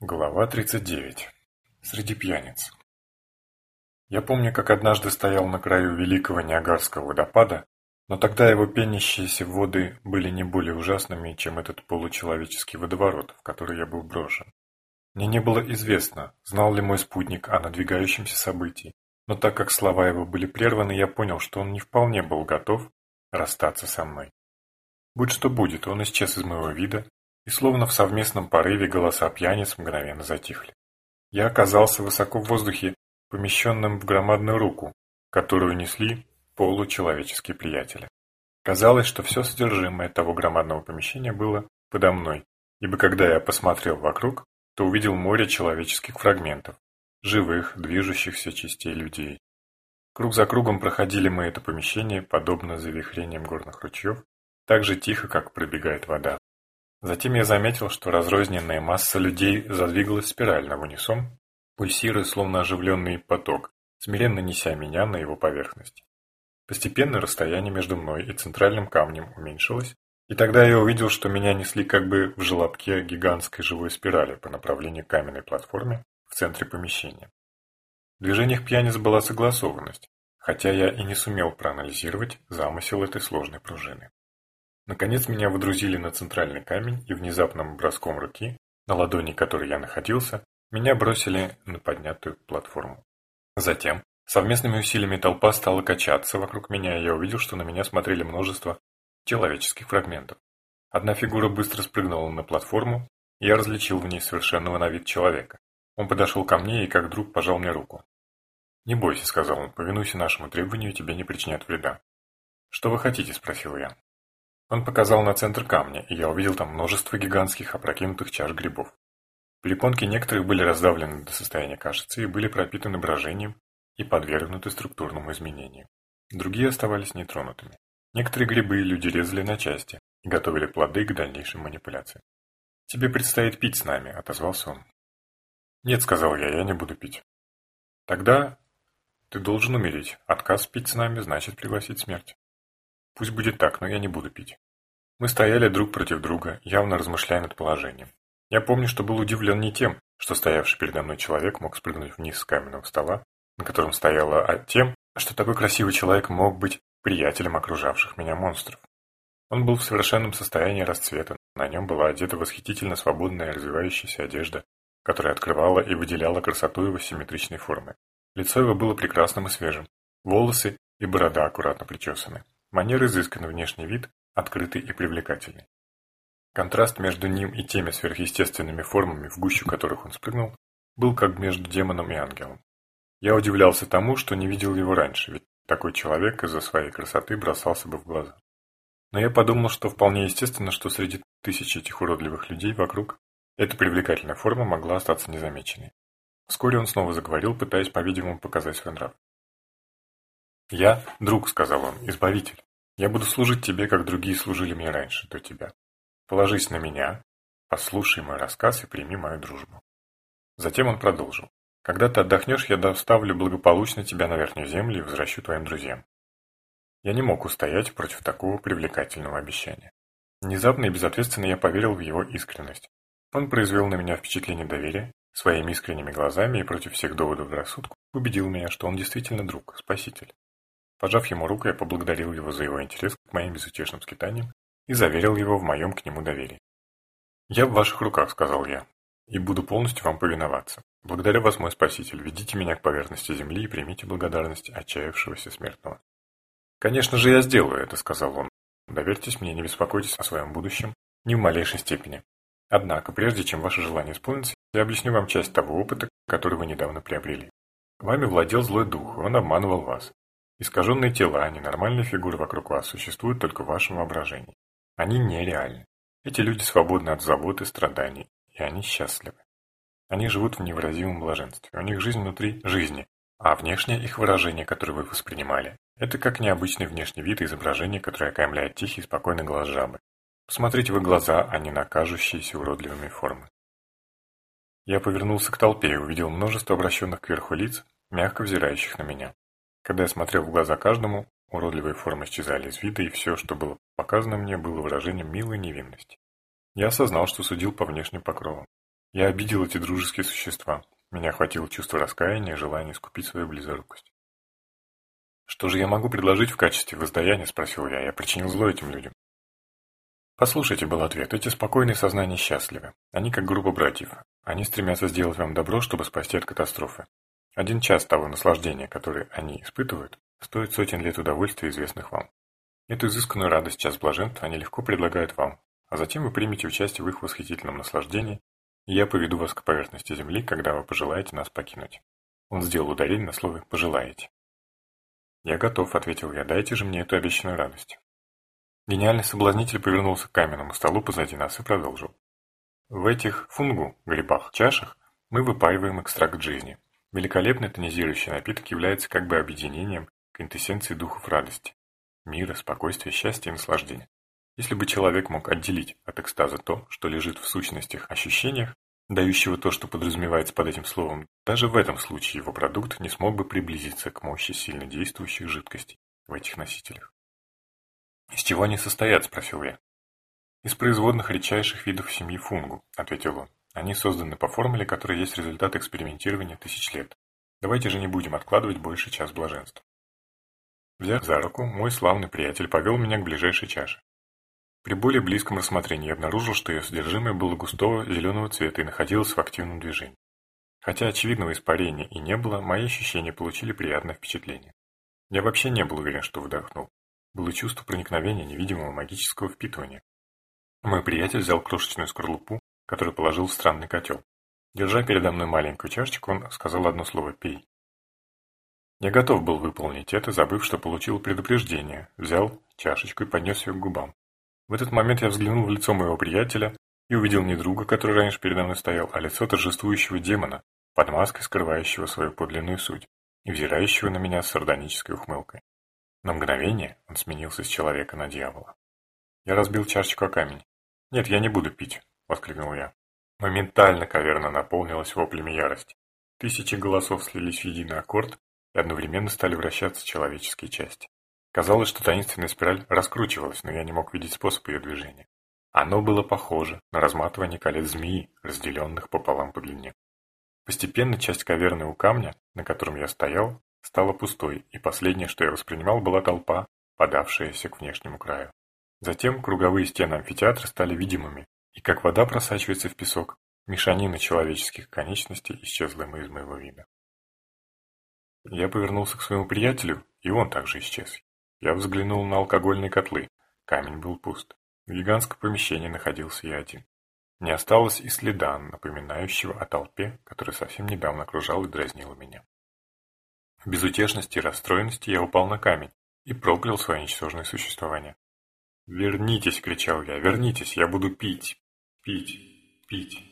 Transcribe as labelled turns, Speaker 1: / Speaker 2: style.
Speaker 1: Глава 39. Среди пьяниц. Я помню, как однажды стоял на краю великого Ниагарского водопада, но тогда его пенящиеся воды были не более ужасными, чем этот получеловеческий водоворот, в который я был брошен. Мне не было известно, знал ли мой спутник о надвигающемся событии, но так как слова его были прерваны, я понял, что он не вполне был готов расстаться со мной. Будь что будет, он исчез из моего вида, и словно в совместном порыве голоса пьяниц мгновенно затихли. Я оказался высоко в воздухе, помещенным в громадную руку, которую несли получеловеческие приятели. Казалось, что все содержимое того громадного помещения было подо мной, ибо когда я посмотрел вокруг, то увидел море человеческих фрагментов, живых, движущихся частей людей. Круг за кругом проходили мы это помещение, подобно завихрениям горных ручьев, так же тихо, как пробегает вода. Затем я заметил, что разрозненная масса людей задвигалась спирально в унисон, пульсируя словно оживленный поток, смиренно неся меня на его поверхность. Постепенно расстояние между мной и центральным камнем уменьшилось, и тогда я увидел, что меня несли как бы в желобке гигантской живой спирали по направлению к каменной платформе в центре помещения. В движениях пьяниц была согласованность, хотя я и не сумел проанализировать замысел этой сложной пружины. Наконец меня выдрузили на центральный камень и внезапным броском руки, на ладони которой я находился, меня бросили на поднятую платформу. Затем, совместными усилиями толпа стала качаться вокруг меня, и я увидел, что на меня смотрели множество человеческих фрагментов. Одна фигура быстро спрыгнула на платформу, и я различил в ней совершенного на вид человека. Он подошел ко мне и как друг пожал мне руку. «Не бойся», — сказал он, — «повинуйся нашему требованию, тебе не причинят вреда». «Что вы хотите?» — спросил я. Он показал на центр камня, и я увидел там множество гигантских опрокинутых чаш грибов. Перепонки некоторых были раздавлены до состояния кашицы и были пропитаны брожением и подвергнуты структурному изменению. Другие оставались нетронутыми. Некоторые грибы люди резали на части и готовили плоды к дальнейшим манипуляциям. «Тебе предстоит пить с нами», — отозвался он. «Нет», — сказал я, — «я не буду пить». «Тогда ты должен умереть. Отказ пить с нами значит пригласить смерть». Пусть будет так, но я не буду пить. Мы стояли друг против друга, явно размышляя над положением. Я помню, что был удивлен не тем, что стоявший передо мной человек мог спрыгнуть вниз с каменного стола, на котором стояла, а тем, что такой красивый человек мог быть приятелем окружавших меня монстров. Он был в совершенном состоянии расцвета, на нем была одета восхитительно свободная развивающаяся одежда, которая открывала и выделяла красоту его симметричной формы. Лицо его было прекрасным и свежим, волосы и борода аккуратно причесаны. Манер изысканный внешний вид, открытый и привлекательный. Контраст между ним и теми сверхъестественными формами, в гущу которых он спрыгнул, был как между демоном и ангелом. Я удивлялся тому, что не видел его раньше, ведь такой человек из-за своей красоты бросался бы в глаза. Но я подумал, что вполне естественно, что среди тысяч этих уродливых людей вокруг эта привлекательная форма могла остаться незамеченной. Вскоре он снова заговорил, пытаясь, по-видимому, показать свой нрав. «Я – друг», – сказал он, – «избавитель. Я буду служить тебе, как другие служили мне раньше до тебя. Положись на меня, послушай мой рассказ и прими мою дружбу». Затем он продолжил. «Когда ты отдохнешь, я доставлю благополучно тебя на верхнюю землю и возвращу твоим друзьям». Я не мог устоять против такого привлекательного обещания. Внезапно и безответственно я поверил в его искренность. Он произвел на меня впечатление доверия, своими искренними глазами и против всех доводов рассудку убедил меня, что он действительно друг, спаситель. Пожав ему руку, я поблагодарил его за его интерес к моим безутешным скитаниям и заверил его в моем к нему доверии. «Я в ваших руках», — сказал я, — «и буду полностью вам повиноваться. Благодарю вас, мой спаситель, ведите меня к поверхности земли и примите благодарность отчаявшегося смертного». «Конечно же, я сделаю это», — сказал он. «Доверьтесь мне, не беспокойтесь о своем будущем ни в малейшей степени. Однако, прежде чем ваше желание исполнится, я объясню вам часть того опыта, который вы недавно приобрели. Вами владел злой дух, он обманывал вас. Искаженные тела, ненормальные фигуры вокруг вас существуют только в вашем воображении. Они нереальны. Эти люди свободны от забот и страданий, и они счастливы. Они живут в невыразимом блаженстве. У них жизнь внутри жизни, а внешнее их выражение, которое вы воспринимали, это как необычный внешний вид изображения, которое окаймляет тихий и спокойный глаз жабы. Посмотрите в их глаза, а не на кажущиеся уродливыми формы. Я повернулся к толпе и увидел множество обращенных кверху лиц, мягко взирающих на меня. Когда я смотрел в глаза каждому, уродливые формы исчезали из вида, и все, что было показано мне, было выражением милой невинности. Я осознал, что судил по внешним покровам. Я обидел эти дружеские существа. Меня охватило чувство раскаяния и желание искупить свою близорукость. «Что же я могу предложить в качестве воздаяния?» – спросил я. «Я причинил зло этим людям». «Послушайте», – был ответ, – «эти спокойные сознания счастливы. Они как группа братьев. Они стремятся сделать вам добро, чтобы спасти от катастрофы. Один час того наслаждения, которое они испытывают, стоит сотен лет удовольствия, известных вам. Эту изысканную радость, час блаженства они легко предлагают вам, а затем вы примете участие в их восхитительном наслаждении, и я поведу вас к поверхности земли, когда вы пожелаете нас покинуть». Он сделал ударение на слове «пожелаете». «Я готов», — ответил я, — «дайте же мне эту обещанную радость». Гениальный соблазнитель повернулся к каменному столу позади нас и продолжил. В этих фунгу, грибах, чашах мы выпариваем экстракт жизни. Великолепный тонизирующий напиток является как бы объединением квинтэссенции духов радости, мира, спокойствия, счастья и наслаждения. Если бы человек мог отделить от экстаза то, что лежит в сущностях ощущениях, дающего то, что подразумевается под этим словом, даже в этом случае его продукт не смог бы приблизиться к мощи сильно действующих жидкостей в этих носителях. «Из чего они состоят?» – спросил я. «Из производных редчайших видов семьи фунгу», – ответил он. «Они созданы по формуле, которая есть результат экспериментирования тысяч лет. Давайте же не будем откладывать больше час блаженства». Взяв за руку, мой славный приятель повел меня к ближайшей чаше. При более близком рассмотрении я обнаружил, что ее содержимое было густого зеленого цвета и находилось в активном движении. Хотя очевидного испарения и не было, мои ощущения получили приятное впечатление. Я вообще не был уверен, что вдохнул. Было чувство проникновения невидимого магического впитывания. Мой приятель взял крошечную скорлупу, которую положил в странный котел. Держа передо мной маленькую чашечку, он сказал одно слово «пей». Я готов был выполнить это, забыв, что получил предупреждение, взял чашечку и поднес ее к губам. В этот момент я взглянул в лицо моего приятеля и увидел не друга, который раньше передо мной стоял, а лицо торжествующего демона, под маской скрывающего свою подлинную суть и взирающего на меня с сардонической ухмылкой. На мгновение он сменился с человека на дьявола. Я разбил чашечку о камень. «Нет, я не буду пить», — воскликнул я. Моментально каверна наполнилась воплями ярости. Тысячи голосов слились в единый аккорд и одновременно стали вращаться человеческие части. Казалось, что таинственная спираль раскручивалась, но я не мог видеть способ ее движения. Оно было похоже на разматывание колец змеи, разделенных пополам по длине. Постепенно часть каверны у камня, на котором я стоял, стала пустой, и последнее, что я воспринимал, была толпа, подавшаяся к внешнему краю. Затем круговые стены амфитеатра стали видимыми, и как вода просачивается в песок, мешанина человеческих конечностей исчезла из моего вида. Я повернулся к своему приятелю, и он также исчез. Я взглянул на алкогольные котлы. Камень был пуст. В гигантском помещении находился я один. Не осталось и следа, напоминающего о толпе, которая совсем недавно окружала и дразнила меня. В безутешности и расстроенности я упал на камень и проклял свое ничтожное существование. «Вернитесь!» — кричал я. «Вернитесь! Я буду пить! Пить! Пить!»